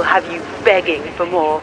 will have you begging for more.